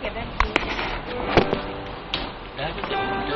เก็บได้ทีแล้วที่จะดู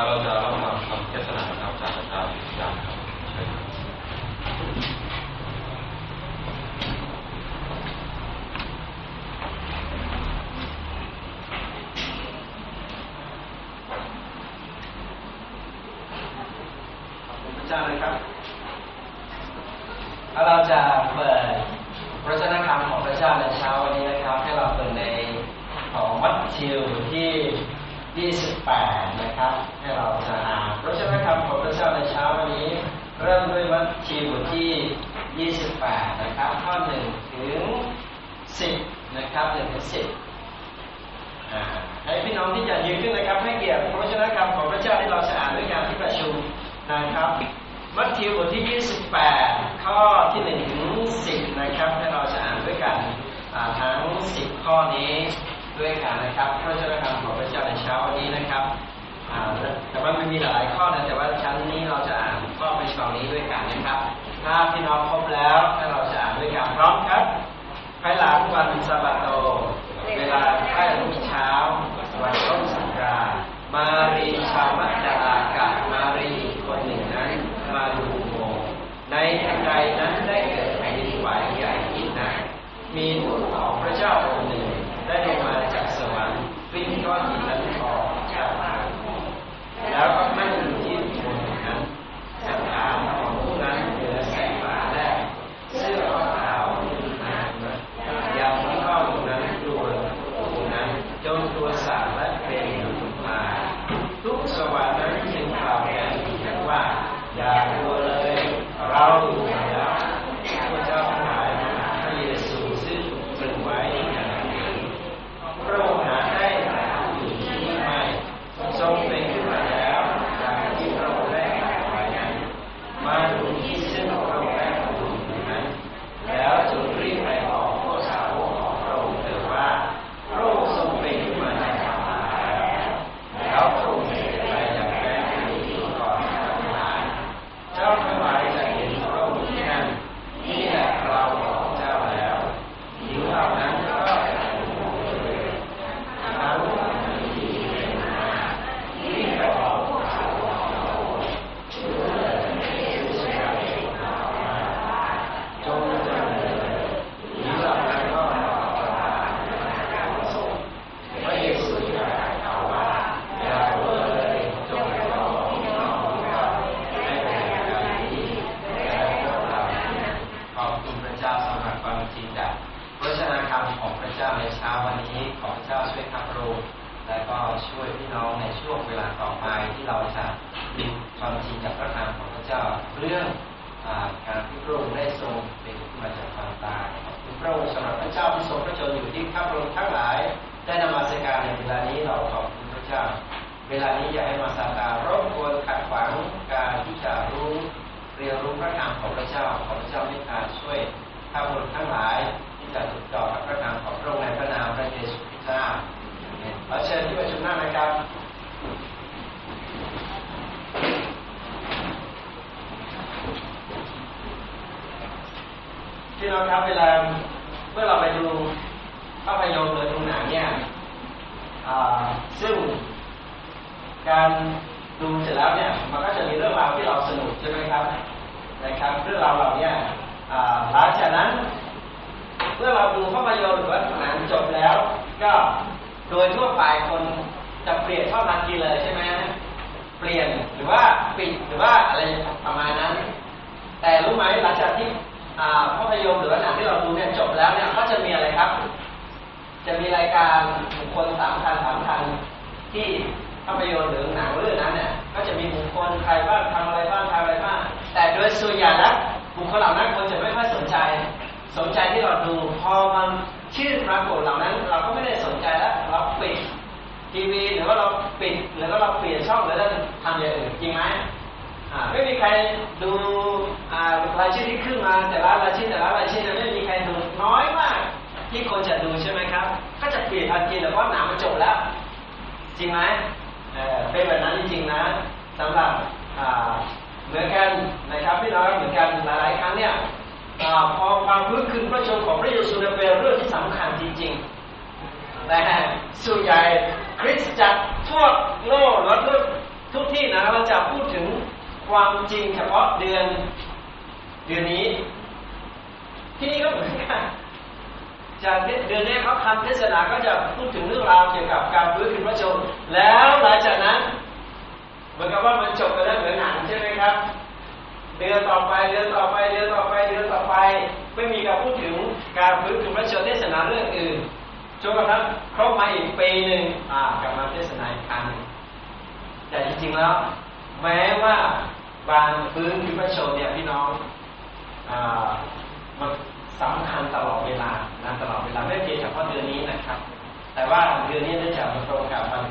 ต่ ภาพยนตร์หรือว่าหนังที่เราดูเนี่ยจบแล้วเนี่ยก็จะมีอะไรครับ จะมีรายการบุคคลสามคันสามคันที่ภาพยนตร์หรือหนังเรื่องนั้นเนี่ยก็จะมีบุคคลใครบ้างทำอะไรบ้างทำอะไรบ้างแต่โดยส่วนใหญ่แล้วบุคคลเหล่านั้นคนจะไม่ค่อยสนใจ สนใจที่เราดูพอมันชื่อปรากฏเหล่านั้น เราก็ไม่ได้สนใจแล้วเราปิดทีวีหรือว่าเราปิดหรือว่าเราเปลี่ยนช่องหรือเราทำอย่างอื่นจริงไหม ไม่มีใครดูรายชื่อที่ขึ้นมาแต่ละรายชื่อแต่ละรายชื่อนี่ยไม่มีใครดูน้อยมาก ที่คนจะดูใช่ไหมครับ ก็จะเปลี่ยนทันทีเลยเพราหนังมันจบแล้ว จริงไหมเป็นแบบนั้นจริงๆนะสำหรับเหมือนกันนะครับพี่น้องเหมือนกันหลายๆครั้งเนี่ยพอความรู้คืนพระชนของพระเยซูเนี่ยเป็นเรื่องที่สำคัญจริงๆแต่ส่วนใหญ่คริสตจักรทั่วโลกและทุกทุกที่นะเราจะพูดถึง ความจริงเฉพาะเดือนเดือนนี้ ที่นี่ก็เหมือนกันจากเดือนนี้เขาทำเทศนาก็จะพูดถึงเรื่องราวเกี่ยวกับการฟื้นคืนพระชนแล้วหลังจากนั้น เหมือนกับว่ามันจบไปแล้วเหมือนหนังใช่ไหมครับ เดือนต่อไปเดือนต่อไปเดือนต่อไปเดือนต่อไป ไม่มีการพูดถึงการฟื้นคืนพระชนเทศนาเรื่องอื่นจนกระทั่งครบมาอีกปีหนึ่งอ่ากลับมาเทศนาอีกครั้งแต่จริงๆแล้ว แม้ว่า บางฟื้นคืนพระชนเนี่ยพี่น้องอมันสำคัญตลอดเวลานะตลอดเวลาไม่เพียงเฉพาะเดือนนี้นะครับ แต่ว่าเดือนนี้เนื่องจากมันตรงกับมัน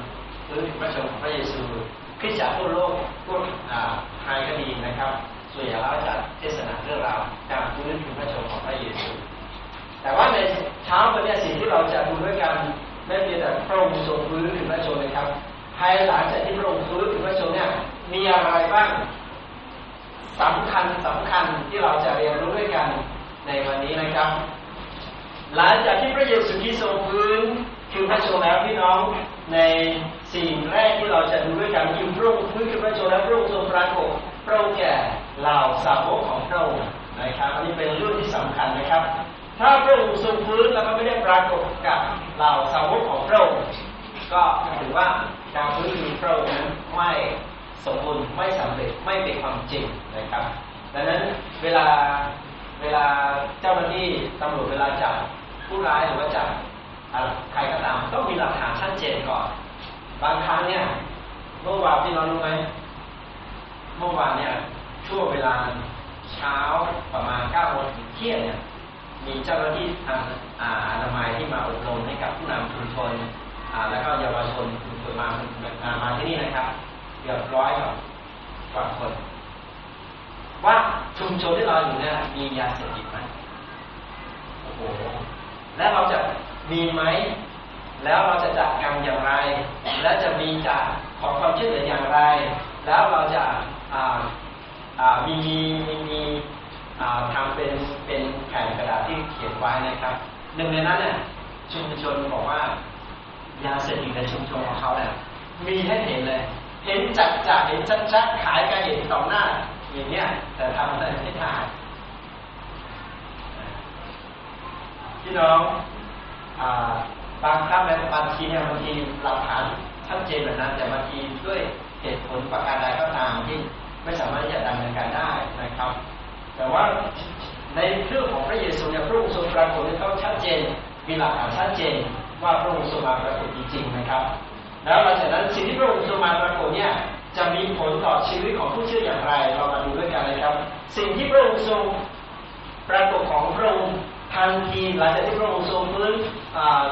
ฟื้นคืนพระชนของพระเยซูคริสตจักรทั่วโลกทั่วอ่าไทยก็ดีนะครับส่วนใหญ่แล้วจะเทศนาเรื่องราวการฟื้นคืนพระชนของพระเยซู แต่ว่าในเช้าวันนี้สิ่งที่เราจะดูด้วยกันไม่เพียงแต่พระองค์ทรงฟื้นถึงพระชนนะครับภายหลังจากที่พระองค์ฟื้นถึงพระชนเนี่ยมีอะไรบ้าง สำคัญสำคัญที่เราจะเรียนรู้ด้วยกันในวันนี้นะครับ หลังจากที่พระเยซูคริสต์ทรงฟื้นคือพระชนม์แล้วพี่น้องในสิ่งแรกที่เราจะดูด้วยกันคือพระองค์พื้นคือพระชนม์แล้วพระองค์ทรงปรากฏพระองค์แก่เหล่าสาวกของพระองค์นะครับอันนี้เป็นเรื่องที่สำคัญนะครับ ถ้าพระองค์ทรงฟื้นแล้วก็ไม่ได้ปรากฏกับเหล่าสาวกของพระองค์ก็ถือว่าการฟื้นคืนพระองค์นั้นไม่ สมบูรณ์ไม่สำเร็จไม่เป็นความจริงนะครับ ดังนั้นเวลาเวลาเจ้าหน้าที่ตำรวจเวลาจับผู้ร้ายหรือว่าจับใครก็ตามต้องมีหลักฐานชัดเจนก่อน บางครั้งเนี่ยเมื่อวานที่เรารู้ไหมเมื่อวานเนี่ยช่วงเวลาเช้าประมาณ9โมงถึงเที่ยงเนี่ยมีเจ้าหน้าที่ทางอนามัยที่มาอบรมให้กับผู้นำชุมชนแล้วก็เยาวชนชุมชนมามาที่นี่นะครับ เกือบร้อยกว่าคน ว่าชุมชนที่เราอยู่เนี่ยมียาเสพติดไหมโอ้โห และเราจะมีไหม แล้วเราจะจัดการอย่างไร และจะมีจะขอความช่วยเหลืออย่างไร แล้วเราจะมีมีมีทำเป็นเป็นแผ่นกระดาษที่เขียนไว้นะครับ หนึ่งในนั้นเนี่ยชุมชนบอกว่ายาเสพติดในชุมชนของเขาเนี่ยมีให้เห็นเลย เห็นจัดจัดเห็นชัดชัดขายกันเห็นต่อหน้า อย่างเนี้ย แต่ทำอะไรไม่ได้พี่น้องบางครั้งในบางทีเนี่ยบางทีหลักฐานชัดเจนแบบนั้น แต่บางทีด้วยเหตุผลประการใดก็ตามที่ไม่สามารถจะดำเนินการได้นะครับ แต่ว่าในเรื่องของพระเยซูเนี่ยพระองค์ทรงปรากฏให้เขาชัดเจน มีหลักฐานชัดเจนว่าพระองค์ทรงมาปรากฏจริงๆนะครับ แล้วหลังจากนั้นสิ่งที่พระองค์ทรงมาปรากฏเนี่ยจะมีผลต่อชีวิตของผู้เชื่ออย่างไร เรามาดูด้วยกันนะครับ สิ่งที่พระองค์ทรงปรากฏของพระองค์ทันทีหลังจากที่พระองค์ทรงฟื้น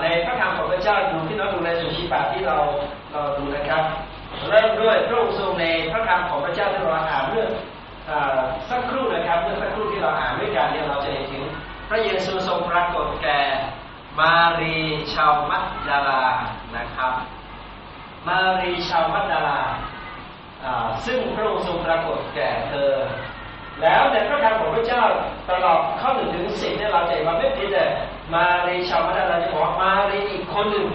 ในพระธรรมของพระเจ้าดูที่น้องดูในสุชีบาที่เราเราดูนะครับ เริ่มด้วยพระองค์ทรงในพระธรรมของพระเจ้าที่เราอ่านเมื่อสักครู่นะครับเมื่อสักครู่ที่เราอ่านด้วยกันเนี่ยเราจะเห็นถึง พระเยซูทรงปรากฏแก่มารีชาวมัดดาลานะครับ มารีชาวมัดาลาซึ่งพระองค์ทรงปรากฏแก่เธอ แล้วในพระธรรมของพระเจ้าตลอดข้อหนึ่งถึงสิบเนี่ยเราจะเห็นว่าไม่เพียงแต่มารีชาวมัดาราจะบอกมารีอีกคนหนึ่ง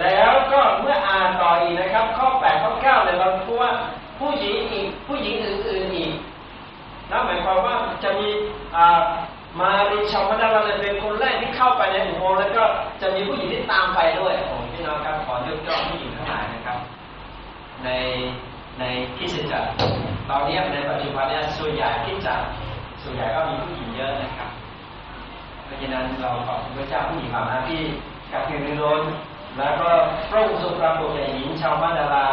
แล้วก็เมื่ออ่านต่ออีกนะครับ ข้อแปดข้อเก้าเนี่ยเราพูดว่าผู้หญิงอีกผู้หญิงอื่นๆอีกนั่นหมายความว่าจะมีมารีชาวมัดาราเป็นคนแรกที่เข้าไปในอุโมงค์แล้วก็จะมีผู้หญิงที่ตามไปด้วยผม พี่น้องครับขอยกย่องผู้หญิงทั้งหลายนะครับ ในในที่สิจักรตอนนี้ในปัจจุบันเนี้ส่วนใหญ่ที่จะส่วนใหญ่ก็มีผู้หญิงเยอะนะครับ เพราะฉะนั้นเราขอบคุณพระเจ้าผู้หญิงเหล่านั้นที่กับเพียงล้นแล้วก็พระองค์ทรงปรากฏแก่หญิงชาวบ้านดารา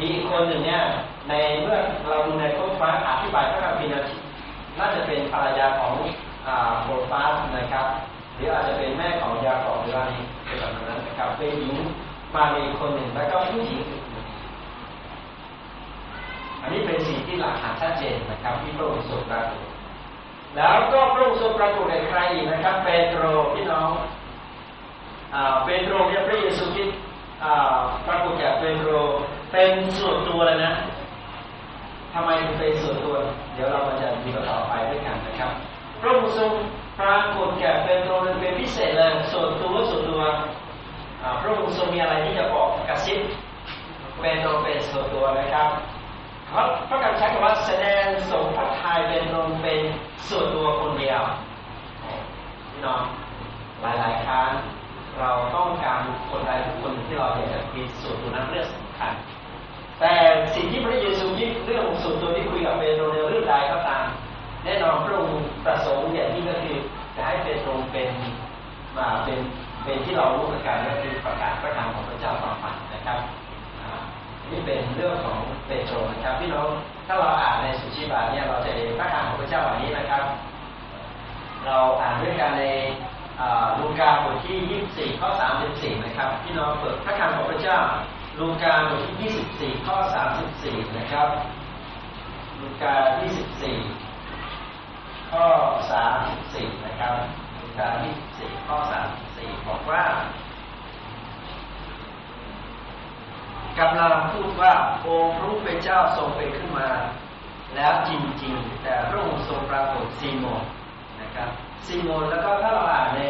มีคนหนึ่งเนี่ยในเมื่อเราดูในข้อฟ้าอธิบายพระคัมภีร์น่าจะเป็นภรรยาของโบฟาสนะครับ รืออาจจะเป็นแม่ของยาขอบหรืออะไรเป็นแบบนั้นนะครับเป็นหญิงมาในคนหนึ่งแล้วก็ผู้หญิงอันนี้เป็นสิ่งที่หลักฐานชัดเจนนะครับที่พระองค์ทรงปรากฏแล้วก็พระองค์ทรงปรากฏในใครอีกนะครับเปโตรพี่น้องเปโตรเนี่ยพระเยซูคริสต์ปรากฏแก่เปโตรเป็นส่วนตัวเลยนะทำไมเป็นส่วนตัว เดี๋ยวเราจะมีต่อไปด้วยกันนะครับ พระองค์ทรง ปรากฏแก่เปโตรเป็นพิเศษเลยส่วนตัวส่วนตัวพระองค์ทรงมีอะไรที่จะบอกกระซิบเปโตรเป็นส่วนตัวนะครับเพราะพระการใช้คำว่าแสดงสมพระทัยเป็นลงเป็นส่วนตัวคนเดียวพี่น้องหลายๆครั้งเราต้องการคนใดทุกคนที่เราอยากจะมีส่วนตัวนั้นเรื่องสำคัญแต่สิ่งที่พระเยซูคิดเรื่องส่วนตัวที่คุยกับเปโตรในเรื่องใดก็ตามแน่นอนพระองค์ประสงค์อย่างที่ก็คือจะให้เปโตรเป็น มาเป็นเป็นที่เรารู้กันก็คือประกาศพระธรรมของพระเจ้าต่อไปนะครับนี่เป็นเรื่องของเปโตรนะครับพี่น้องถ้าเราอ่านในสุชีบาเนี่ยเราจะเห็นพระธรรมของพระเจ้าวันนี้นะครับ เราอ่านด้วยกันในลูกาบทที่ 24 ข้อ 34 นะครับพี่น้องเปิดพระธรรมของพระเจ้าลูกาบทที่ 24 ข้อ 34 นะครับลูกา 24 ข้อ 34 นะครับ กา24ข้อ34บอกว่ากำลังพูดว่าองค์พระผู้เป็นเจ้าทรงเป็นขึ้นมา แล้วจริงๆ แต่พระองค์ทรงปรากฏซีโมนนะครับซีโมนแล้วก็ถ้าเราอ่านใน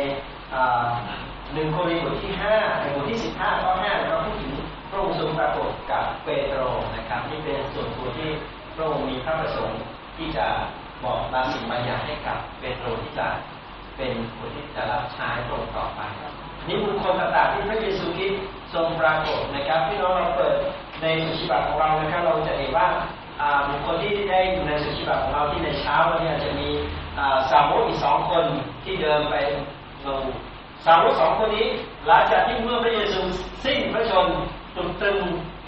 หนึ่งโครินธ์บทที่ห้าในบทที่สิบห้าข้อห้าเราพูดถึงพระองค์ทรงปรากฏกับเปโตรนะครับที่เป็นส่วนตัวที่พระองค์มีพระประสงค์ที่จะบอกบางสิ่งบางอย่างให้กับเปโตรที่จะ เป็นคนที่จะรับใช้พระองค์ต่อไปนี่บุคคลต่างๆที่พระเยซูคริสต์ทรงปรากฏนะครับพี่น้องเราเปิดในสุชีบัตของเรานะครับเราจะเห็นว่าบุคคลที่ได้อยู่ในสุชีบัตของเราที่ในเช้าวันนี้จะมีอ่าสาวกอีกสองคนที่เดินไปลงสาวกสองคนนี้หลังจากที่เมื่อพระเยซูสิ้นพระชนม์ตรึงตรึง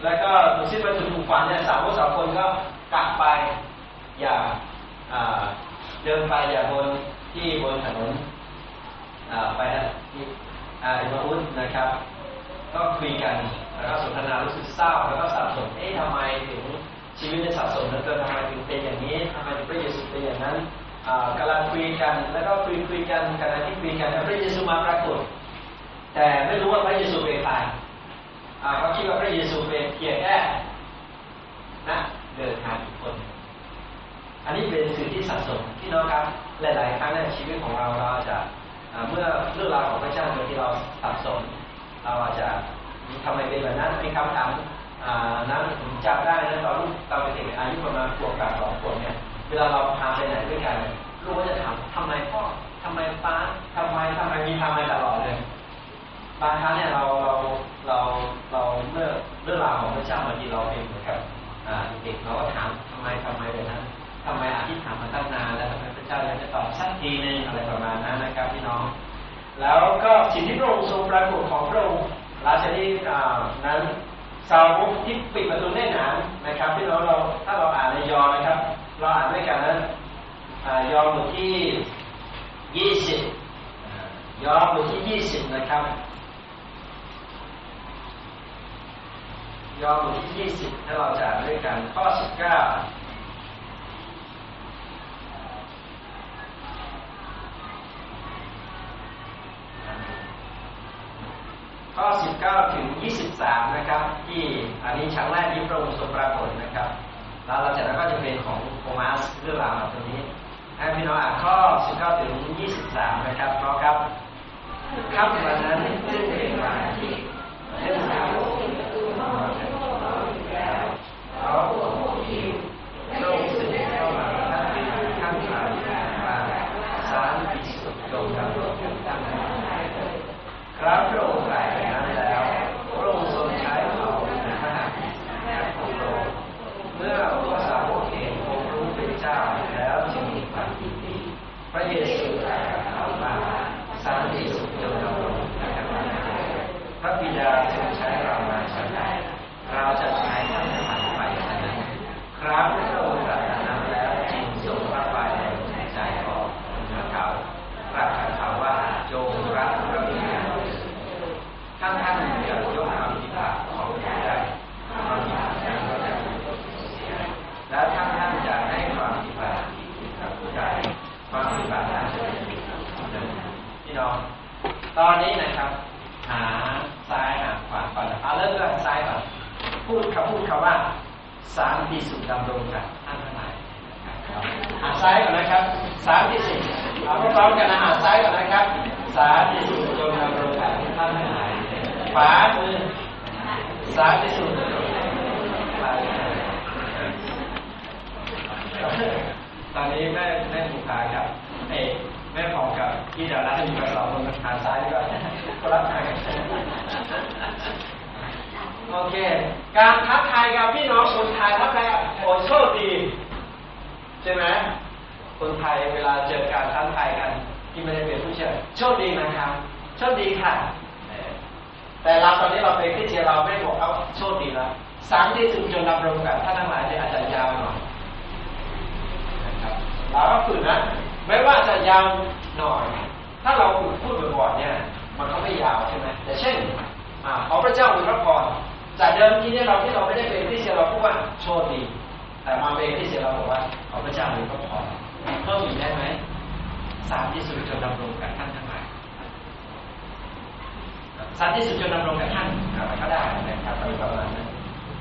แล้วก็สิ้นพระชนม์ถูกฝันเนี่ยสาวกสองคนก็กลับไปอย่าอ่าเดินไปอย่าบน ที่บนถนนไปที่อาอิมาอุสนะครับ ก็คุยกันแล้วก็สนทนารู้สึกเศร้าแล้วก็สับสนเอ๊ะทำไมถึงชีวิตในสับสนเหลือเกินทำไมถึงเป็นอย่างนี้ทำไมถึงพระเยซูเป็นอย่างนั้นอ่ากำลังคุยกันแล้วก็คุยคุยกันขณะที่คุยกันพระเยซูมาปรากฏ แต่ไม่รู้ว่าพระเยซูเป็นใครเขาคิดว่าพระเยซูเป็นเพียงแค่นะเดินทางอีกคน อันนี้เป็นสิ่งที่สะสมที่น้องครับ หลาย ๆ ครั้งในชีวิตของเราเราอาจจะเมื่อเรื่องราวของพระเจ้าบางทีเราสับสน เราอาจจะทำไมเป็นแบบนั้นมีคำถามนั้นผมจำได้นะตอนลูกตอนเด็กอายุประมาณขวบกับสองขวบเนี่ยเวลาเราพาไปไหนด้วยกันลูกก็จะถามทำไมพ่อทำไมป้าทำไมทำไมมีทำไมตลอดเลยบางครั้งเนี่ยเราเราเราเราเมื่อเรื่องราวของพระเจ้าบางทีเราเป็นเหมือนกับเด็กเราก็ถามทำไมทำไมแบบนั้นทำไมอธิษฐานมาตั้งนานแล้วทำไม เจ้าอยากจะตอบสักทีหนึ่งอะไรประมาณนั้นนะครับพี่น้อง แล้วก็สิ่งที่พระองค์ทรงปรากฏของพระองค์หลังจากที่นั้นสาวกที่ปิดประตูแน่นหนานะครับพี่น้องเราถ้าเราอ่านในยอหนะครับ เราอ่านด้วยกันนั้นยอห์นบทที่ยี่สิบยอห์นบทที่ยี่สิบนะครับ ยอห์นบทที่ยี่สิบถ้าเราจะอ่านด้วยกันข้อสิบเก้า ข้อ 19 ถึง 23 นะครับ ที่อันนี้ครั้งแรกที่พระองค์ทรงปรากฏนะครับ แล้วหลังจากนั้นก็จะเป็นของโทมัสเรื่องราวตรงนี้ให้พี่น้องอ่านข้อ 19 ถึง 23 นะครับเพราะครับครับวันนั้นซึ่งเป็นวันที่เรื่องราวเขาโลกสื่อเข้ามาท่านเป็นข้างทางมาสารพิสุทธิ์ลงดำรงตั้งแต่ ครับพระองค์ตรัสอย่างนั้นแล้วพระองค์ทรงใช้เขาในขณะและของพระองค์เมื่อพวกสาวกเห็นองค์รู้เป็นเจ้าแล้วจึงมีความยินดีพระเยซูตรัสกับเขาว่าสารที่สุดจงดำรงและกำลังพ ระบิดาทรงใช้เรามาฉันใดเราจะใช้ท่านผ่านไปฉันนั้นครับพระองค์ตรัสอย่างนั้นแล้วจึงทรงพระบายในใจของพระเขาตรัสกับเขาว่าจงรักพระบิดาท่านท่านจะยกความิดพาดของผู้ใดความผิดพลาดนั้นก็จะเสียและท่านท่านจะให้ความผิดพลาดกับผู้ใดความผิดพาดนั้นจะเป็นพี่น้องตอนนี้นะครับ หาซ้ายหาขวาก่อนเอาเริ่มด้วยซ้ายก่อนพูดคำพูดคำว่า สามที่สุดดำรงกับท่านทั้งหลายนะครับหาซ้ายก่อนนะครับ สามที่สุดเอาพร้อมกันนะหาซ้ายก่อนนะครับ สามที่สุดจงดำรงกับท่านทั้งหลายขวามือสามที่สุดตอนนี้แม่แม่ผูกขากับเอแม่พองกับพี่ดาราที่อยู่กับสองคนทางซ้ายก็คนรับทาง โอเค การทักทายกับพี่น้องคนไทยทักทายโอ้โชคดี ใช่ไหมคนไทยเวลาเจอการทักทายกัน ที่ไม่ได้เป็นผู้เชี่ยวโชคดีนะครับโชคดีค่ะ แต่เราตอนนี้เราเป็นคริสเตียเราไม่บอกเขาโชคดีแล้วสามที่สุดจนดำรงกับท่านทั้งหลายเนี่ยอาจจะยาวหน่อยนะครับเราก็ฝึกนะไม่ว่าจะยาวหน่อย ถ้าเราฝึกพูดบ่อยๆเนี่ย มันก็ไม่ยาวใช่ไหมแต่เช่น อ่าขอพระเจ้าอวยพร จากเดิมทีเนี่ยเราที่เราไม่ได้เป็นคริเตียเราพูดว่าโชคดี แต่มาเป็นคริเตียเราบอกว่าขอพระเจ้าอวยพรเพิ่มอีกได้ไหมสามที่สุดจนดำรงกับท่านทั้งหลายสันติสุดจนดำรงกับท่านก็ได้นะครับประมาณนั้น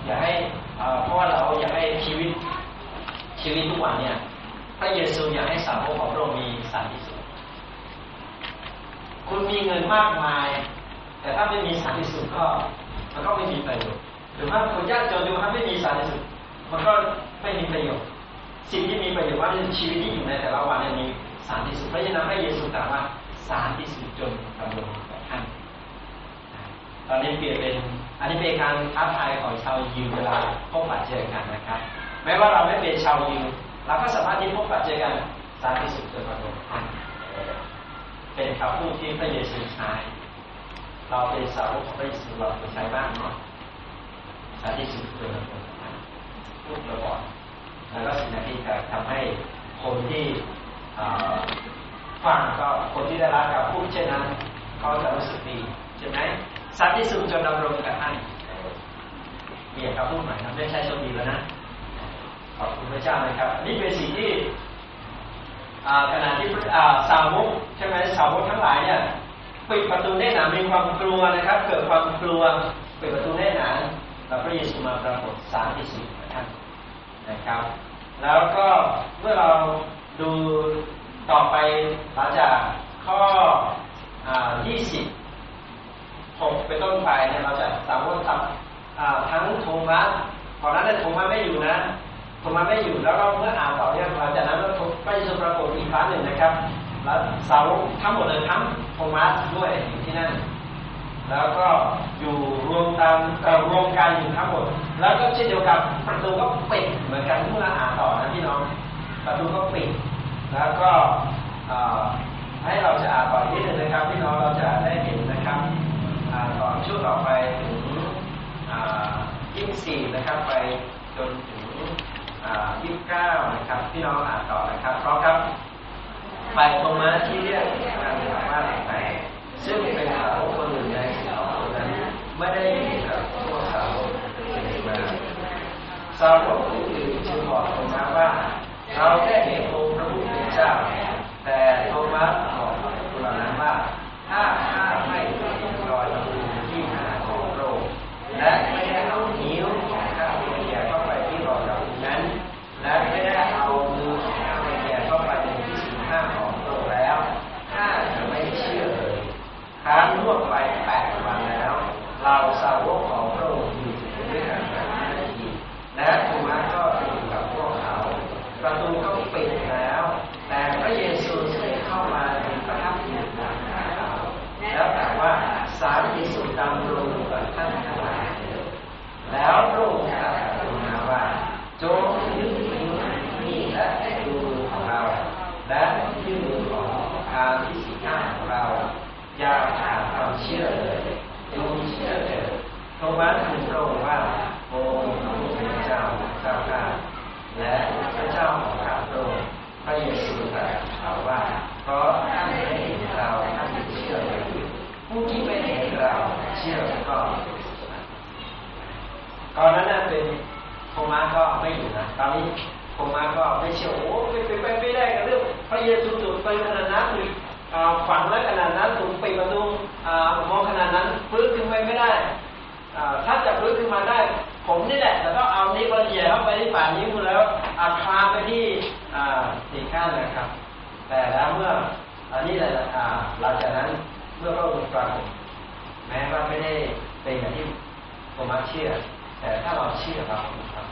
อย่าให้เอ่อเพราะว่าเราอยากให้ชีวิตชีวิตทุกวันเนี่ยพระเยซูอยากให้สาวกของพระองค์มีสันติสุข คุณมีเงินมากมาย แต่ถ้าไม่มีสันติสุขก็มันก็ไม่มีประโย ชน์หรือว่าคนยากจนดูถ้าไม่มีสันติสุขมันก็ไม่มีประโยชน์สิ่งที่มีประโยชน์ว่าชีวิตที่อยู่ในแต่ละวันนี่ยมีสันติสุขเพราะฉะนั้นพระเยซูตรัสว่าสันติสุขจนดำรงกับท่านตอนนี้เปลี่ยนเป็นอันนี้เป็นการท้าทายของชาวยิวเวลาพบปะเจอกันนะครับ แม้ว่าเราไม่เป็นชาวยิวเราก็สามารถที่พบปะเจอกันสันติสุขจนดำรงท่านเป็นคำพูดที่พระเยซูใช้เราเป็นสาวกของพระเยซูเราใช้บ้างเนาะ สันติสุขจนดำรงท่านพูดบ่อยๆแล้วก็สิ่งนั้นที่จะทำให้คนที่ฟังก็คนที่ได้รับการพูดเช่นนั้นเขาจะรู้สึกดีใช่ไหมสันติสุขจนดำรงกับท่านเรียกคำพูดใหม่นะไม่ใช่โชคดีแล้วนะขอบคุณพระเจ้านะครับ นี่เป็นสิ่งที่ขณะที่สาวกใช่ไหมสาวกทั้งหลายเนี่ยปิดประตูแน่นหนามีความกลัวนะครับ เกิดความกลัวปิดประตูแน่นหนา พระเยซูมาปรากฏสารที่สุดท่านนะครับ แล้วก็เมื่อเราดูต่อไปหลังจากข้อ20 6เป็นต้นไปเนี่ยเราจะสาวกทำทั้งโทมัสก่อนนั้นเนี่ยโทมัสไม่อยู่นะโทมัสไม่อยู่แล้วก็เมื่ออ่านต่อเนี่ยหลังจากนั้นก็พระเยซูปรากฏอีกครั้งหนึ่งนะครับ แล้วสาวทั้งหมดเลยทั้งโทมัสด้วยอยู่ที่นั่น แล้วก็อยู่รวมตามรวมกันอยู่ทั้งหมด แล้วก็เช่นเดียวกับประตูก็ปิดเหมือนกันเมื่ออ่านต่อนะพี่น้อง ประตูก็ปิด แล้วก็ให้เราจะอ่านต่ออีกนิดนึงนะครับพี่น้องเราจะได้เห็นนะครับต่อช่วงต่อไปถึงยี่สิบสี่นะครับไปจนถึงยี่สิบเก้านะครับพี่น้องอ่านต่อนะครับเพราะครับไปโทมัสที่เรียกการถามว่าไหนซึ่งเป็นสาวกคนหนึ่งในนนั้น ไม่ได้อยู่กับพวกสามาสาวกผู้อื่นจึงบอกโทมัสว่า เราได้เห็นองค์พระผู้เป็นเจ้าแต่โทมัสบอกคนเหล่านั้นว่า ถ้าข้าไม่เห็นรอยตะปูที่ขาของพระองค์และไม่ได้เอานิ้วของข้าไปแย่เข้าไปที่รอยตะปูนั้น และไม่ได้เอามือของข้าไปแย่เข้าไปในที่สุดห้าของพระองค์แล้วข้าจะไม่เชื่อเลยครั้งล่วงไปแปดวันแล้ว เราสาวกของพระองค์อยู่ด้วยกันแบบนี้อีกและโทมัสก็อยู่กับพวกเขา ประตูก็ปิดแล้ว แต่พระเยซูเสด็จเข้ามาในประทับอยู่กลางเขาแล้วแต่ว่าสารที่สุดดำรงกับท่านทั้งหลายแล้วพระองค์ตรัสกับโทมัสว่าจงยึดนิ้วนี่และดูมือของเรา และยื่นมือของทางที่สี่ข้างของเรา อย่าขาดความเชื่อเลยจงเชื่อเถิดโทมัสทูลพระองค์ว่าโอ้พระผู้เป็นเจ้าเจ้าข้าและพระเจ้าของข้าพระองค์พระเยซูตรัสเขาว่า เพราะท่านไม่เห็นเราท่านเชื่อเลยผู้ที่ไม่เห็นเราเชื่อก็ ตอนนั้นเป็นโทมัสก็ไม่อยู่นะตอนนี้โทมัสก็ไม่เชื่อโอ้ไปไปไปไม่ได้กับเรื่องพระเยซูจุดไปขนาดนั้นคือฝังไว้ขนาดนั้นถูกปิดประตูมองขนาดนั้นฟื้นขึ้นไปไม่ได้ถ้าจะฟื้นขึ้นมาได้ ผมนี่แหละแต่ต้องเอานิ้วกระเหยียเข้าไปที่ป่านิ้วแล้วอาคาไปที่สี่ข้างนะครับ แต่แล้วเมื่ออันนี้แหละหลังจากนั้นเมื่อพระองค์ตรัสแม้ว่าไม่ได้เป็นอย่างที่ผมมาเชื่อ แต่ถ้าเราเชื่อเราครับ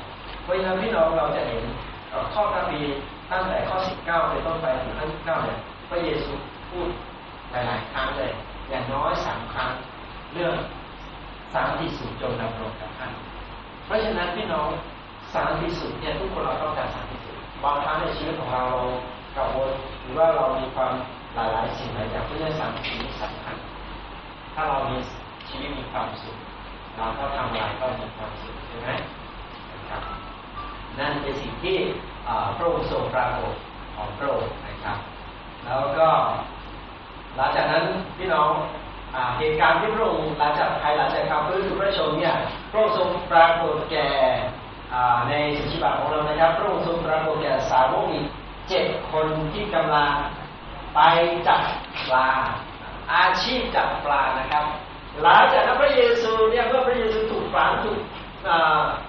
เพราะฉะนั้นพี่น้องเราจะเห็นข้อพระบีตั้งแต่ข้อ 19เป็นต้นไปถึงข้อ19เนี่ยพระเยซูพูดหลาย ๆ ครั้งเลย อย่างน้อยสามครั้งเรื่องสามที่สุดจงดำรงกับท่านเพราะฉะนั้นพี่น้องสารที่สุดเนี่ยทุกคนเราต้องการสารที่สุดบางครั้งในชีวิตของเราเรากังวลหรือว่าเรามีความหลาย ๆ สิ่งหลายอย่างเพราะฉะนั้นสารที่นี้สำคัญถ้าเรามีชีวิตมีความสุข เราก็ทำอะไรก็มีความสุขใช่ไหมนะครับนั่นเป็นสิ่งที่พระองค์ทรงปรากฏของพระองค์นะครับ แล้วก็ หลังจากนั้นพี่น้องเหตุการณ์ที่พระองค์หลังจากภายหลังจากคำพื้นสุพระชนเนี่ยพระองค์ทรงปรากฏแก่ในสุชีบะของเรานะครับพระองค์ทรงปรากฏแก่สาวกอีกเจ็ดคนที่กำลังไปจับปลา อาชีพจับปลานะครับ หลังจากพระเยซูเนี่ยเมื่อพระเยซูถูกฝังถูก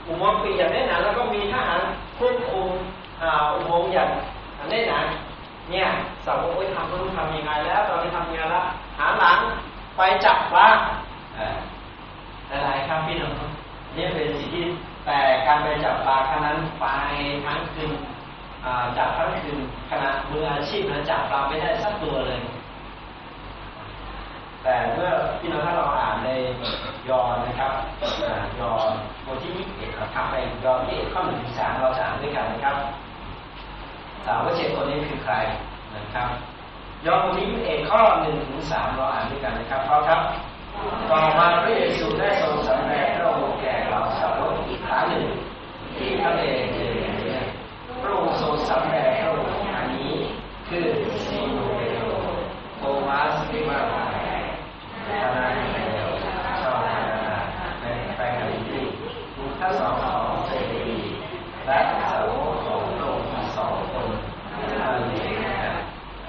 อุโมงค์ปีอย่างแน่นหนาแล้วก็มีทหารควบคุมอุโมงค์อย่างแน่นหนาเนี่ยสาวกทำไม่รู้ทำยังไงแล้วตอนนี้ทำยังไงละหาหลังไปจับว่าหลายครั้งพี่น้องนี่เป็นสิ่งที่แต่การไปจับปลาครั้งนั้นไปทั้งคืนจับทั้งคืนขณะมืออาชีพนะจับปลาไม่ได้สักตัวเลย แต่เมื่อพี่น้องถ้าเราอ่านในยอห์นนะครับยอห์นบทที่ยี่สิบเอ็ดนะครับในยอห์นที่เอ็ดข้อหนึ่งถึงสามเราจะอ่านด้วยกันนะครับสาวกเจ็ดคนนี้คือใครนะครับยอห์นบทที่ยี่สิบเอ็ดข้อหนึ่งถึงสามเราอ่านด้วยกันนะครับเพราะครับต่อมาพระเยซูได้ทรงสำแดงพระองค์แก่เหล่าสาวกอีกครั้งหนึ่งที่ทะเลทิเบเรียสพระองค์ทรงสำแดงพระองค์อันนี้คือซีโมเปโตรโธมัสดิดุมัส นา ธานาเอลชาวคานาในแคว้นกาลิลีบุตรทั้งสองของเศเบดีและสาวกของพระองค์ทั้งสองคนที่ทะเลนะครับ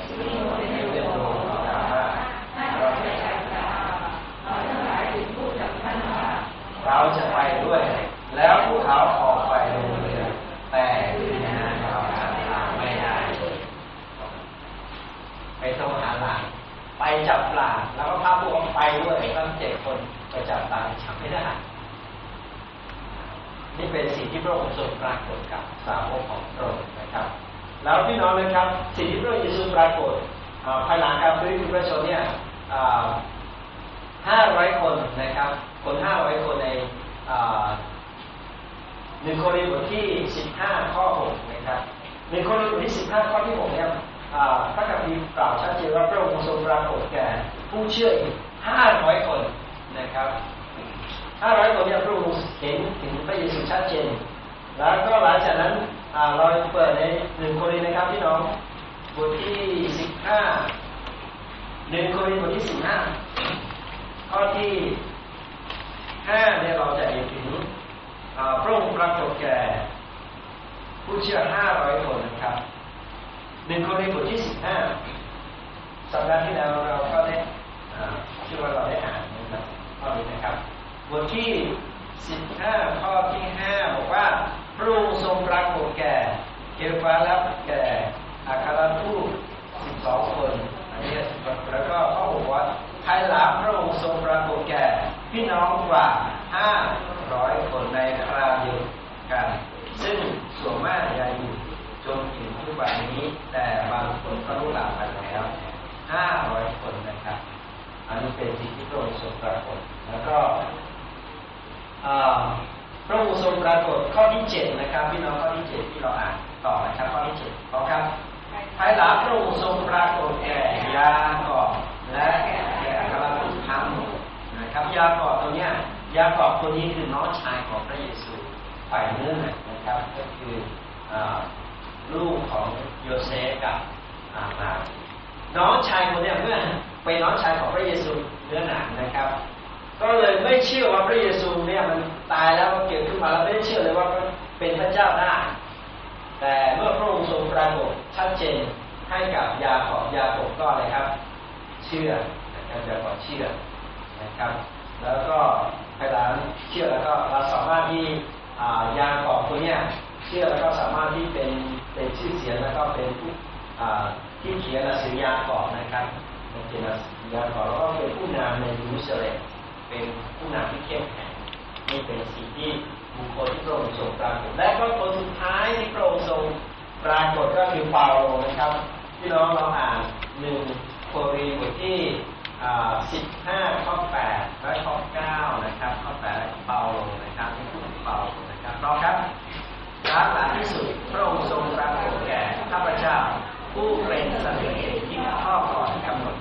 ซีโมเปโตรถามว่าเราจะไปไหนเราจะไปด้วย แล้วพวกเขาออกไปลงเรือแต่คืนนั้นเราจับปลาไม่ได้เลยไปโทรหาหลานไปจับปลาแล้วก็พาพวกเขาไปด้วยตั้งเจ็ดคนไปจับปลาจับไม่ได้ นี่เป็นสิ่ง ที่พระองค์ทรงปรากฏกับสาวกของพระองค์นะครับ แล้วพี่น้องนะครับสิ่งที่พระองค์เยซูปรากฏภายหลังการฟื้นคืนพระชนเนี่ยห้าร้อยคนนะครับ คนห้าร้อยคนในหนึ่งโครินธ์บทที่สิบห้าข้อหกนะครับหนึ่งโครินธ์บทที่สิบห้าข้อที่หกเนี่ยอ่าพระคัมภีร์กล่าวชัดเจนว่าพระองค์ทรงปรากฏแก่ผู้เชื่ออีกห้าร้อยคนนะครับ ห้าร้อยคนเนี่ยพระองค์เห็นถึงพระเยซูชัดเจน แล้วก็หลังจากนั้นเราเปิดในหนึ่งโครินนะครับพี่น้องบทที่สิบห้าหนึ่งโครินบทที่สิบห้าข้อที่ห้าเนี่ยเราจะเห็นถึงพระองค์ปรากฏแก่ผู้เชื่อห้าร้อยคนนะครับหนึ่งคนในบทที่สิบห้าสัปดาห์ที่แล้วเราก็ได้ชื่อว่าเราได้อ่านนะครับข้อนี้นะครับ บทที่สิบห้าข้อที่ห้าบอกว่าพระองค์ทรงปรากฏแก่เกฟาและแก่อาคาราทูตสิบสองคนอันนี้แล้วก็ข้อบอกว่าภายหลังพระองค์ทรงปรากฏแก่พี่น้องกว่าห้าร้อยคนในคราวเดียวกัน ซึ่งส่วนมากยังอยู่จนถึงทุกวันนี้ แต่บางคนก็รู้ลาไปแล้วห้าร้อยคนนะครับ อันนี้เป็นสิ่งที่พระองค์ทรงปรากฏแล้วก็ พระองค์ทรงปรากฏข้อที่เจ็ดนะครับพี่น้องข้อที่เจ็ดที่เราอ่านต่อนะครับข้อที่เจ็ดขอครับภายหลังพระองค์ทรงปรากฏแก่ยากอบและแก่อัครทูตทั้งหมดนะครับยากอบตัวเนี้ยยากอบตัวนี้คือน้องชายของพระเยซูฝ่ายเนื้อนะครับก็คือลูกของโยเซฟกับอามาน้องชายคนเนี้ยเมื่อเป็นน้องชายของพระเยซูเนื้อหนังนะครับ ก็เลยไม่เชื่อว่าพระเยซูเนี่ยมันตายแล้วมันเกิดขึ้นมาแล้วไม่ได้เชื่อเลยว่าเป็นพระเจ้าได้ แต่เมื่อพระองค์ทรงปรากฏชัดเจนให้กับยาขอบยาขอบก็อะไรครับ เชื่อนะครับยาขอบเชื่อนะครับ แล้วก็ภายหลังเชื่อแล้วก็เราสามารถที่ยาขอบตัวเนี้ยเชื่อแล้วก็สามารถที่เป็นเป็นชื่อเสียงแล้วก็เป็นผู้ที่เขียนหนังสือยาขอบนะครับเป็นเขียนหนังสือยาขอบแล้วก็เป็นผู้นำในยูสเลม เป็นผู้นำที่เข้มแข็งนี่เป็นสิ่งที่บุคคลที่พระองค์ทรงปรากฏและก็คนสุดท้ายที่พระองค์ทรงปรากฏก็คือเปาโลนะครับพี่น้องเราอ่านหนึ่งโครีบทที่สิบห้าข้อแปดและข้อเก้านะครับข้อแปดและเปาโลนะครับที่พูดถึงเปาโลนะครับรองครับรักหลานที่สุดพระองค์ทรงปรากฏแก่ข้าพเจ้าผู้เป็นสถิติที่ข้อก่อนกำหนด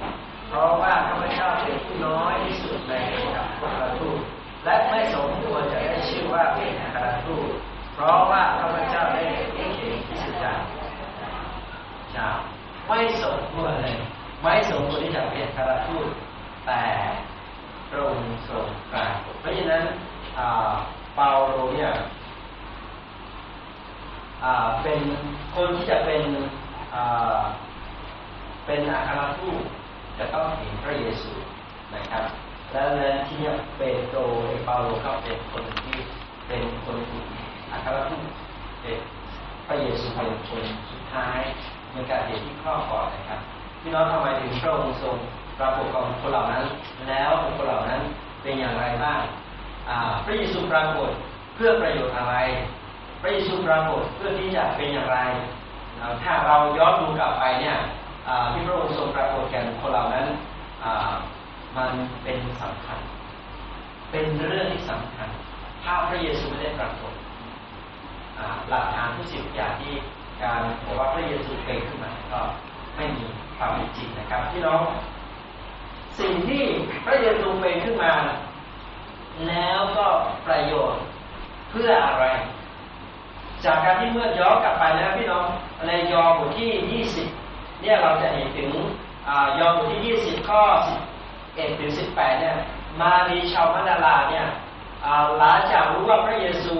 เพราะว่าข้าพเจ้าเป็นผู้น้อยที่สุดในกับพวกเราทูตและไม่สมควรจะได้ชื่อว่าเป็นคารทูตเพราะว่าข้าพเจ้าได้เห็นที่สุดจากเจ้าไม่สมควรเลยไม่สมควรที่จะเป็นคารทูตแต่พรงค์ทรงปรากฏเพราะฉะนั้นเปาโลเนี่ยเป็นคนที่จะเป็นเป็นอัครทูต จะต้องเห็นพระเยซูนะครับแล้วนั้นที่เนี่ยเปโตรเอเปาโลก็เป็นคนที่เป็นคนอัครทูตเป็นพระเยซูเป็นคนสุดท้ายในการเห็นที่ครอบก่อนนะครับพี่น้องทำไมถึงพระองค์ทรงปรากฏกับคนเหล่านั้น แล้วคนเหล่านั้นเป็นอย่างไรบ้างพระเยซูปรากฏเพื่อประโยชน์อะไร พระเยซูปรากฏเพื่อที่จะเป็นอย่างไร ถ้าเราย้อนดูกลับไปเนี่ย ที่พระองค์ทรงปรากฏแก่คนเหล่านั้นมันเป็นสำคัญ เป็นเรื่องที่สำคัญถ้าพระเยซูไม่ได้ปรากฏหลักฐานทุกสิ่งอย่างที่การบอกว่าพระเยซูเป็นขึ้นมาก็ไม่มีความเป็นจริงนะครับพี่น้องสิ่งที่พระเยซูเป็นขึ้นมา แล้วก็ประโยชน์เพื่ออะไร จากการที่เมื่อย้อนกลับไปนะพี่น้องในยอห์นบทที่ 20 เนี่ยเราจะเห็นถึงยอห์นบทที่ 20 ข้อ 11 ถึง 18 เนี่ย มารีชาวมัดดาลาเนี่ยหลังจากรู้ว่าพระเยซู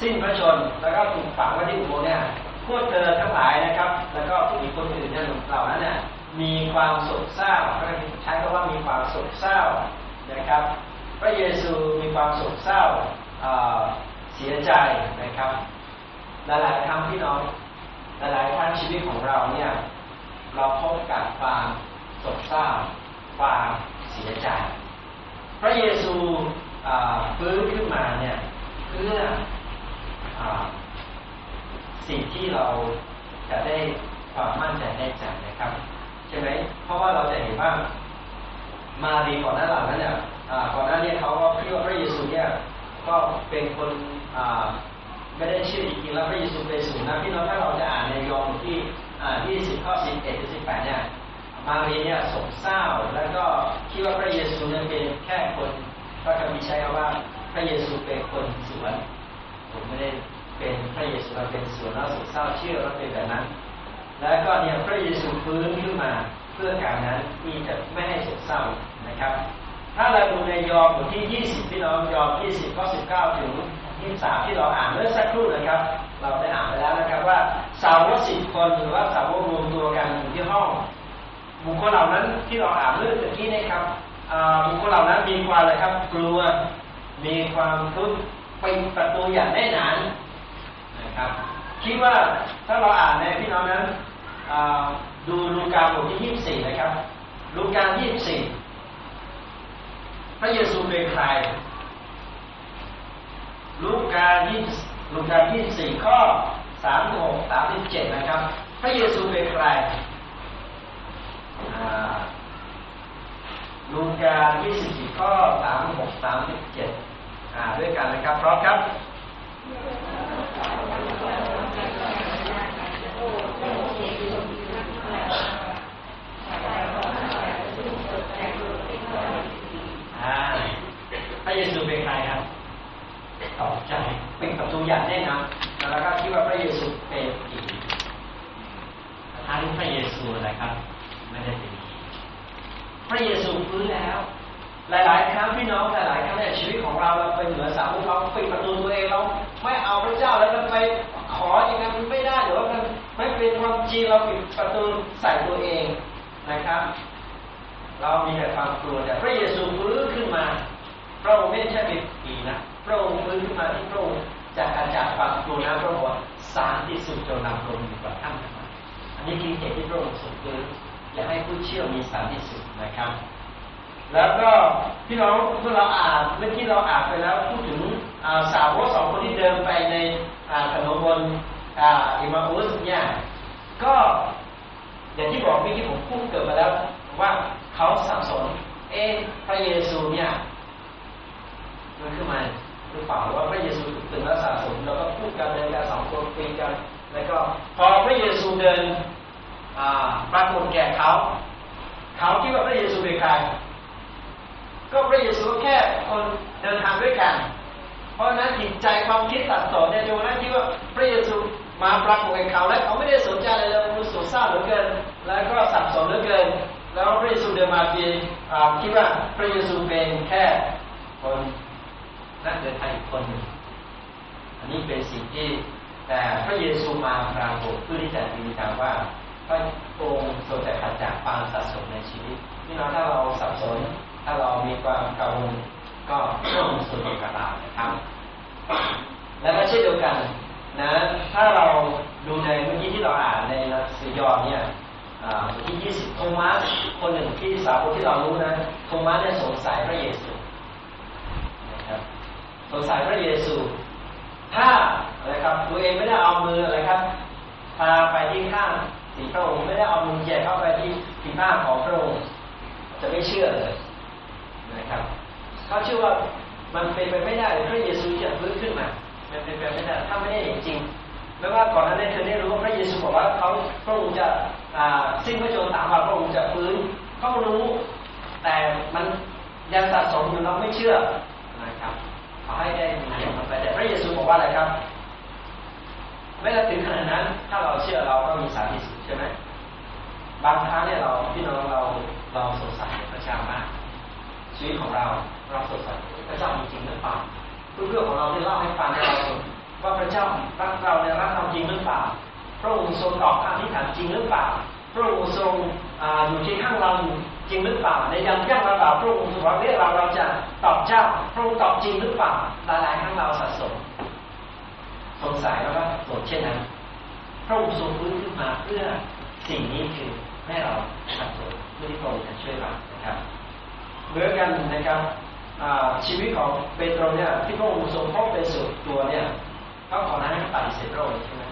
สิ้นพระชน แล้วก็ถูกฝังไว้ที่อุโบสถเนี่ยพวกเธอทั้งหลายนะครับ แล้วก็ผู้หญิงคนอื่นเนี่ยเหล่านั้นเนี่ยมีความโศกเศร้าก็ใช้คำว่ามีความโศกเศร้านะครับ พระเยซูมีความโศกเศร้าอ่าเสียใจนะครับ หลายๆครั้งพี่น้อง หลายๆครั้งชีวิตของเราเนี่ยเราพบกับความโศกเศร้าความเสียใจ พระเยซูฟื้นขึ้นมาเนี่ยเพื่ออสิ่งที่เราจะได้ความมั่นใจได้ใจนะครับใช่ไหมเพราะว่าเราจะเห็นว่ามารีก่อนหน้าหลังนั้นเนี่ยก่อนหน้านี้เขาก็คิดว่าพระเยซูเนี่ยก็เป็นคนอ่า ไม่ได้เชื่อจริงๆแล้วพระเยซูเป็นศูนย์นะพี่น้องถ้าเราจะอ่านในยอห์นที่อ่าที่สิบข้อสิบเอ็ดถึงสิบแปดเนี่ยมารีเนี่ยโศกเศร้าแล้วก็คิดว่าพระเยซูเนี่ยเป็นแค่คนพระคัมภีร์ใช้คำว่าพระเยซูเป็นคนสวน ผมไม่ได้เป็นพระเยซูเราเป็นสวนแล้วโศกเศร้าเชื่อว่าเป็นแบบนั้น แล้วก็เนี่ยพระเยซูฟื้นขึ้นมาเพื่อการนั้นที่จะไม่ให้โศกเศร้านะครับ ถ้าเราดูในยอห์นบทที่ 20 พี่น้องยอห์น20ข้อ19 ถึง 23ที่เราอ่านเมื่อสักครู่นะครับ เราได้อ่านไปแล้วนะครับว่าสาวกสิบคนหรือว่าสาวกรวมตัวกันอยู่ที่ห้องบุคคลเหล่านั้นที่เราอ่านเมื่อตะกี้นี่ครับบุคคลเหล่านั้นมีความอะไรครับ กลัวมีความทุกข์ปิดประตูอย่างแน่นหนนะครับ คิดว่าถ้าเราอ่านในพี่น้องนั้นดูลูกาบทที่24นะครับ ลูกา24พระเยซูเป็นใคร ลูกา20ลูกา24ข้อ36 37นะครับ พระเยซูเป็นใครอ่าลูกา24ข้อ36 37อ่าด้วยกันนะครับพร้อมครับ อ่า พระเยซูเป็นใครครับ ต่อใจเป็นประตูอย่างแน่นอนแล้วก็คิดว่าพระเยซูเป็นผีทั้งพระเยซูนะครับไม่ได้เป็นผีพระเยซูฟื้นแล้ว หลาย ๆ ครั้งพี่น้องหลาย ๆ ครั้งในชีวิตของเราเราเป็นเหมือนสาวกเราปิดประตูตัวเองเราไม่เอาพระเจ้าแล้วมันไปขออย่างนั้นไม่ได้หรือว่ามันไม่เป็นความจริงเราปิดประตูใส่ตัวเองนะครับ เรามีแต่ความกลัวแต่พระเยซูฟื้นขึ้นมา ระองค์ไม่ใช่เป็นผีนะพระองค์ฟื้นขึ้นมาที่พระองค์จากการจากความกลัวนะพระองค์ว่าสารที่สุดจนนำลงอยู่กับท่านอันนี้คือเหตุที่พระองค์ทรงฟื้นอยากให้ผู้เชื่อมีสารที่สุดนะครับ แล้วก็พี่น้องเมื่อเราอ่านเมื่อกี้เราอ่านไปแล้วพูดถึงาสาวกสองคนที่เดินไปในถนนบนอิมาอุสเนี่ยก็อย่างที่บอกเมื่อกี้ผมพูดเกิดมาแล้วว่าเขาสับสน เอ๊ะพระเยซูเนี่ย มันขึ้นมาหรือเปล่าว่าพระเยซูถูกตึงแล้วสับสนแล้วก็พูดกันเดินกันสองคนคุยกัน แล้วก็พอพระเยซูเดินปรากฏแก่เขา เขาคิดว่าพระเยซูเป็นใครก็พระเยซูแค่คนเดินทางด้วยกัน เพราะนั้นจิตใจความคิดตัดต่อเนี่ยโยนั้นคิดว่าพระเยซูมาปรากฏกับเขาและเขาไม่ได้สนใจอะไรเลยมันสูงเศร้าเหลือเกิน แล้วก็สับสนเหลือเกิน แล้วพระเยซูเดินมาเพียงอ่าคิดว่าพระเยซูเป็นแค่คน นักเดินทางอีกคนหนึ่งอันนี้เป็นสิ่งที่แต่พระเยซูมาปรากฏเพื่อที่จะยืนยันว่าพระองค์ทรงจะขจัดความสับสนในชีวิตนี่เราถ้าเราสับสน ถ้าเรามีความกังวลก็ต้องส่วนกับเรานะครับ แล้วก็เช่นเดียวกันนะถ้าเราดูในเมื่อกี้ที่เราอ่านในหนังสือยอห์นเนี่ยอ่าบทที่ 20โทมัสคนหนึ่งที่สาวกที่เรารู้นะโทมัสเนี่ยสงสัยพระเยซู สายพระเยซู ถ้าอะไรครับตัวเองไม่ได้เอามืออะไรครับพาไปที่ข้างสีพระองค์ไม่ได้เอามือแยกเข้าไปที่ที่ข้างของพระองค์จะไม่เชื่อเลยนะครับเขาเชื่อว่ามันเป็นไปไม่ได้พระเยซูจะฟื้นขึ้นมามันเป็นไปไม่ได้ถ้าไม่ได้จริงไม่ว่าก่อนหน้านี้เธอได้รู้ว่าพระเยซูบอกว่าเขาพระองค์จะสิ้นพระชนม์ตามว่าพระองค์จะฟื้นเขารู้ แต่มันยังสะสมอยู่เราไม่เชื่อนะครับ ขอให้ได้มีอย่างมันไปแต่พระเยซูบอกว่าอะไรครับ ไม่ละถึงขนาดนั้น ถ้าเราเชื่อเราก็มีสาธิตใช่ไหมบางครั้งเนี่ยเราพี่น้องเราเราสงสัยพระเจ้ามากชีวิตของเราเราสงสัยพระเจ้ามีจริงหรือเปล่าเพื่อนๆของเราที่เล่าให้ฟังเราว่าพระเจ้ารักเราในรักเราจริงหรือเปล่าพระองค์ทรงตอบคำที่ถามจริงหรือเปล่า พระองค์ทรงอยู่ที่ข้างเราจริงหรือเปล่าในยามยากลำบากพระองค์ทรงเรียกเราเราจะตอบเจ้าพระองค์ตอบจริงหรือเปล่าหลายๆครั้งเราสะสมสงสัยแล้วก็หมดเช่นนั้นพระองค์ทรงฟื้นขึ้นมาเพื่อสิ่งนี้คือให้เราสับสนเพื่อที่พระองค์จะช่วยเรานะครับเหมือนกันนะครับชีวิตของเปโตรเนี่ยที่พระองค์ทรงพบเป็นสุดตัวเนี่ยเขาขอนั้นให้ปฏิเสธพระองค์ใช่ไหม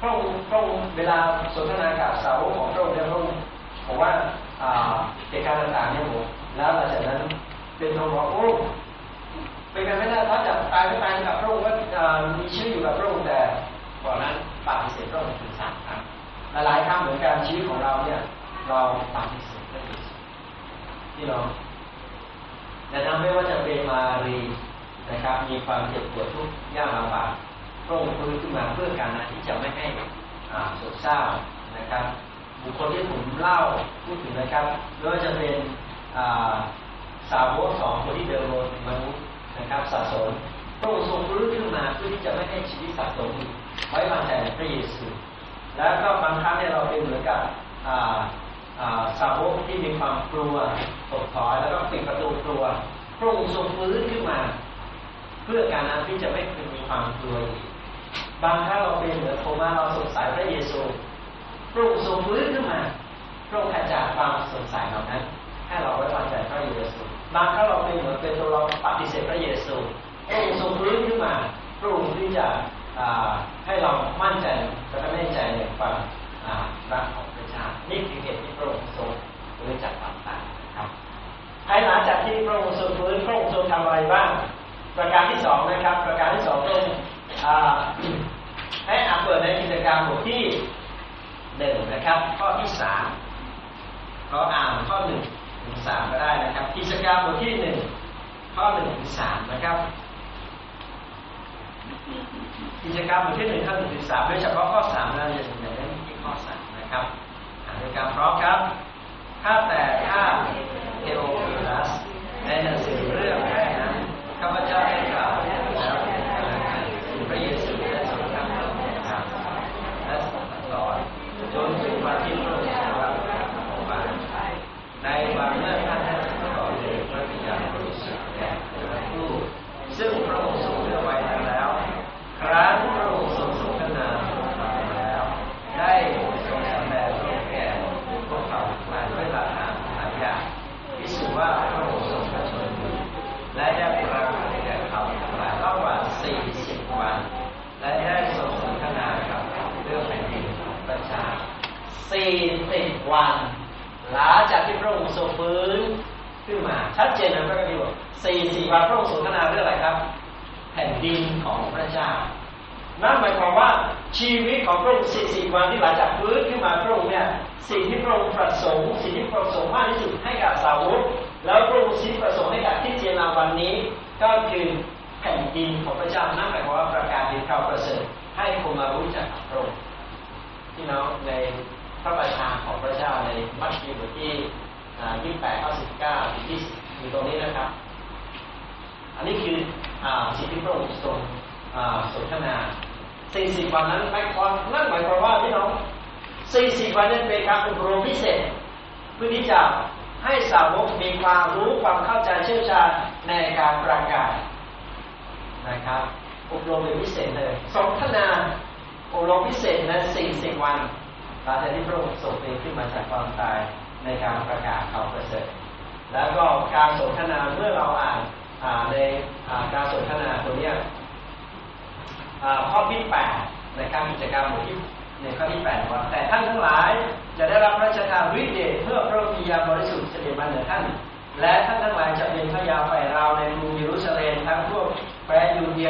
พระองค์พระองค์เวลาสนทนากับสาวกของพระองค์เนี่ยพระองค์บอกว่าเหตุการณ์ต่างๆเนี่ยผมแล้วหลังจากนั้นเป็นโทรบอกโอ้เป็นไปไม่ได้ถ้าจะตายไม่ตายกับพระองค์ก็มีชีวิตอยู่กับพระองค์แต่ก่อนนั้นปฏิเสธพระองค์ถึงสามครั้งหลายครั้งเหมือนกันชีวิตของเราเนี่ย เราปฏิเสธพระเยซูที่เราแต่นั้นไม่ว่าจะเป็นมารีนะครับ มีความเจ็บปวดทุกข์ยากลำบาก ระองค์ฟื้นขึ้นมาเพื่อการนที่จะไม่ให้โศกเศร้านะครับ บุคคลที่ผมเล่าพูดถึงนะครับไม่ว่าจะเป็นสาวกสองคนที่เดินบนมนุษย์นะครับสะสมพระองค์ทรงฟื้นขึ้นมาเพื่อที่จะไม่ให้ชีวิตสะสมไว้วางใจในพระเยซูแล้วก็บางครั้งเนี่ยเราเป็นเหมือนกับสาวกที่มีความกลัวตกถอยแล้วก็ปิดประตูกลัวพระองค์ทรงฟื้นขึ้นมา เพื่อการนั้นที่จะไม่มีความกลัวอีก บางครั้งเราเป็นเหมือนโทมาเราสงสัยพระเยซูพระองค์ทรงฟื้นขึ้นมาพระองค์ขจัดความสงสัยเหล่านั้นให้เราไว้วางใจพระเยซูบางครั้งเราเป็นเหมือนเป็นตัวเราปฏิเสธพระเยซูพระองค์ทรงฟื้นขึ้นมาพระองค์ที่จะให้เรามั่นใจและก็แน่ใจในความรักของพระเจ้านี่คือเหตุที่พระองค์ทรงฟื้นจากความตายครับภายหลังจากที่พระองค์ทรงฟื้นพระองค์ทรงทำอะไรบ้าง ประการที่สองนะครับ ประการที่สองตรง ให้อ่านเปิดในกิจกรรมบทที่หนึ่งนะครับ ข้อที่สามเราอ่านข้อหนึ่งถึงสามก็ได้นะครับ กิจกรรมบทที่หนึ่งข้อหนึ่งถึงสามนะครับ กิจกรรมบทที่หนึ่งข้อหนึ่งถึงสามโดยเฉพาะข้อสามเราจะเน้นที่ข้อสามนะครับอ่านด้วยการพร้อมครับข้าแต่ข้าเทโอฟิลัสในหนังสือเรื่องแรกนั้น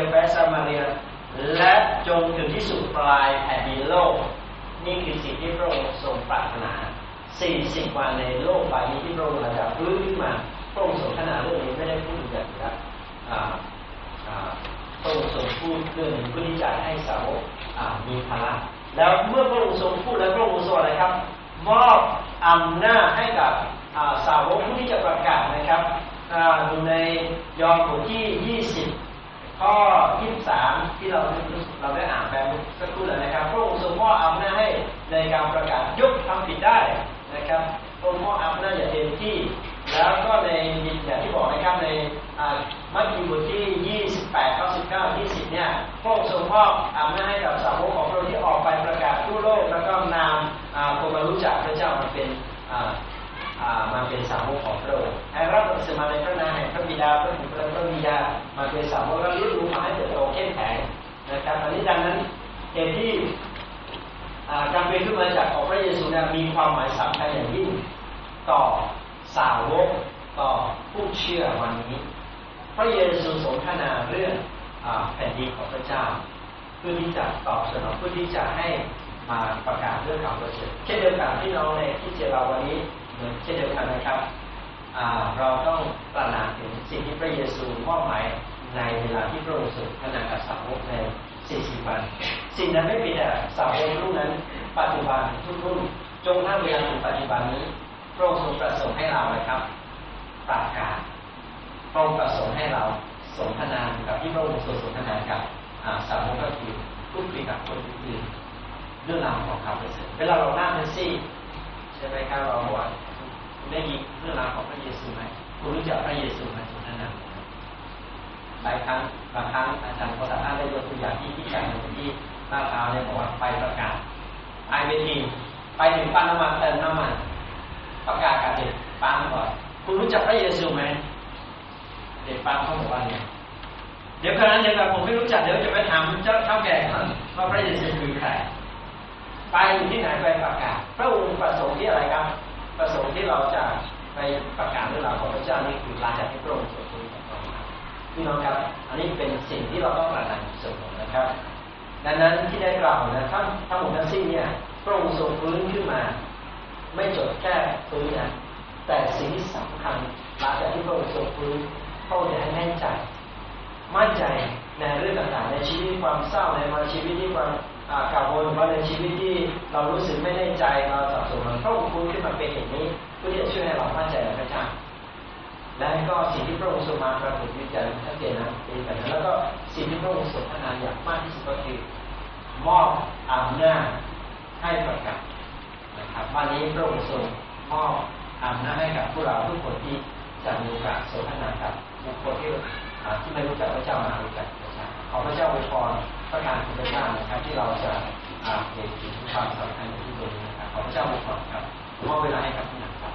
ว้นยูเดียแคว้นซามาเรีย และจงถึงที่สุดปลายแผ่นดินโลก นี่คือสิ่งที่พระองค์ทรงปรารถนา40วันในโลกใบนี้ที่พระองค์จะฟื้นขึ้นมาพระองค์ทรงขนาเรื่องนี้ไม่ได้พูดอย่างเดียวอ่าอ่าพระองค์ทรงพูดเรื่องนี้เพื่อที่จะให้สาวกมีพละแล้วเมื่อพระองค์ทรงพูดแล้วพระองค์ทรงอะไรครับ มอบอำนาจให้กับสาวกผู้ที่จะประกาศนะครับอยู่ในยอห์นบทที่ 20 ข้อ 23 ที่เราเราได้อ่านไปเมื่อสักครู่แล้วนะครับพระองค์ทรงมอบอำนาจให้ในการประกาศยกทำผิดได้นะครับพระองค์มอบอำนาจอย่างเต็มที่ แล้วก็ในอย่างที่บอกนะครับในมัทธิวบทที่ 28ข้อ19 20 เนี่ยพระองค์ทรงมอบอำนาจให้กับสาวกของพระองค์ที่ออกไปประกาศทั่วโลก แล้วก็นำอ่าคนมารู้จักพระเจ้ามาเป็นอ่า มาเป็นสาวกของพระองค์ให้รับบัพติศมาในพระนามแห่งพระบิดาพระบุตรพระวิญามาเป็นสาวกแล้วเลี้ยงดูมาให้เติบโตเข้มแข็งนะครับอันนี้ดังนั้นเหตุที่การเป็นขึ้นมาจากของพระเยซูเนี่ยมีความหมายสำคัญอย่างยิ่งต่อสาวกต่อผู้เชื่อวันนี้ พระเยซูสนทนาเรื่องอแผ่นดินของพระเจ้า เพื่อที่จะตอบสนองเพื่อที่จะให้มาประกาศเรื่องข่าวประเสริฐเช่นเดียวกันที่น้องในที่เจเราวันนี้ เช่นเดียวกันนะครับเราต้องตระหนักถึงสิ่งที่พระเยซูมอบหมายในเวลาที่พระองค์ทรงพนากับสาวกใน 40 วัน สิ่งนั้นไม่เป็นแต่สาวกรุ่นนั้นปัจจุบันทุกรุ่นจงทั้งเวลาถึงปัจจุบันนี้พระองค์ทรงประสงค์ให้เรานะครับประกาศพระองค์ประสงค์ให้เราสนทนากับที่พระองค์ทรงสนทนากับสาวกก็คือพูดคุยกับคนอื่นเรื่องราวของเขาประเสริฐเวลาเรานั่งแท็กซี่ใช่ไหมครับเราบอกว่าคุณ ได้ยินเรื่องราวของพระเยซูไหมคุณรู้จักพระเยซูไหมสนทนาหลายครั้งบางครั้งอาจารย์ก็สามารถได้ยกตัวอย่างที่ที่การที่ลาดพร้าวเนี่ยบอกว่าไปประกาศไอเวทีไปถึงปั๊มน้ำมันเติมน้ำมันประกาศกับเด็กปั๊มก่อนคุณรู้จักพระเยซูไหมเด็กปั๊มเขาบอกว่าเนี่ยเดี๋ยวคณะเดียวกันผมไม่รู้จักเดี๋ยวจะไปถามเจ้าเท่าแก่ก่ว่าพระเยซูคือใครไปอยู่ที่ไหนไปประกาศพระองค์ประสงค์ที่อะไรครับ ประสงค์ที่เราจะไปประกาศเรื่องราวของพระเจ้านี่คือหลังจากที่พระองค์ทรงคุยกับเรามาพี่น้องครับ อันนี้เป็นสิ่งที่เราต้องตระหนักเสมอนะครับ ดังนั้นที่ได้กล่าวนะทั้งทั้งหมดทั้งสิ้นเนี่ยพระองค์ทรงฟื้นขึ้นมา ไม่จบแค่ฟื้นนะแต่สิ่งที่สำคัญหลังจากที่พระองค์ทรงฟื้นพระองค์จะให้แน่ใจมั่นใจในเรื่องต่างๆในชีวิตความเศร้าในมาชีวิตที่ความ อ่ากังวลว่าในชีวิตที่เรารู้สึกไม่แน่ใจเราสับสนมันพระองค์ฟื้นขึ้นมาเป็นอย่างนี้เพื่อที่จะช่วยให้เรามั่นใจในพระเจ้าและก็สิ่งที่พระองค์ทรงมาปรากฏวิจัยชัดเจนนะเป็นแบบนั้นแล้วก็สิ่งที่พระองค์ทรงพัฒนาอย่างมากที่สุดก็คือมอบอำนาจให้ประกาศนะครับวันนี้พระองค์ทรงมอบอำนาจให้กับพวกเราทุกคนที่จะมีโอกาสสนทนากับบุคคลที่ที่ไม่รู้จักพระเจ้ามารู้จัก ขอพระเจ้าอวยพรประทานคุณพระเจ้านะครับที่เราจะเห็นถึงความสำคัญในที่ตรงนี้นะครับขอพระเจ้าอวยพรครับมอบเวลาให้กับผู้นครับ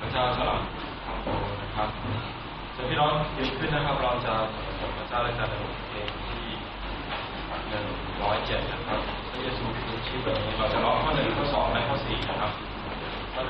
พระเจ้าสลับคำโตนะครับเชิญพี่น้องยืนขึ้นนะครับ เราจะสรรเสริญพระเจ้าและจะในบทเพลงที่หนึ่งร้อยเจ็ดนะครับพระเยซูคือชื่อแบบนี้เราจะร้องข้อหนึ่งข้อสองและข้อสี่นะครับ ข้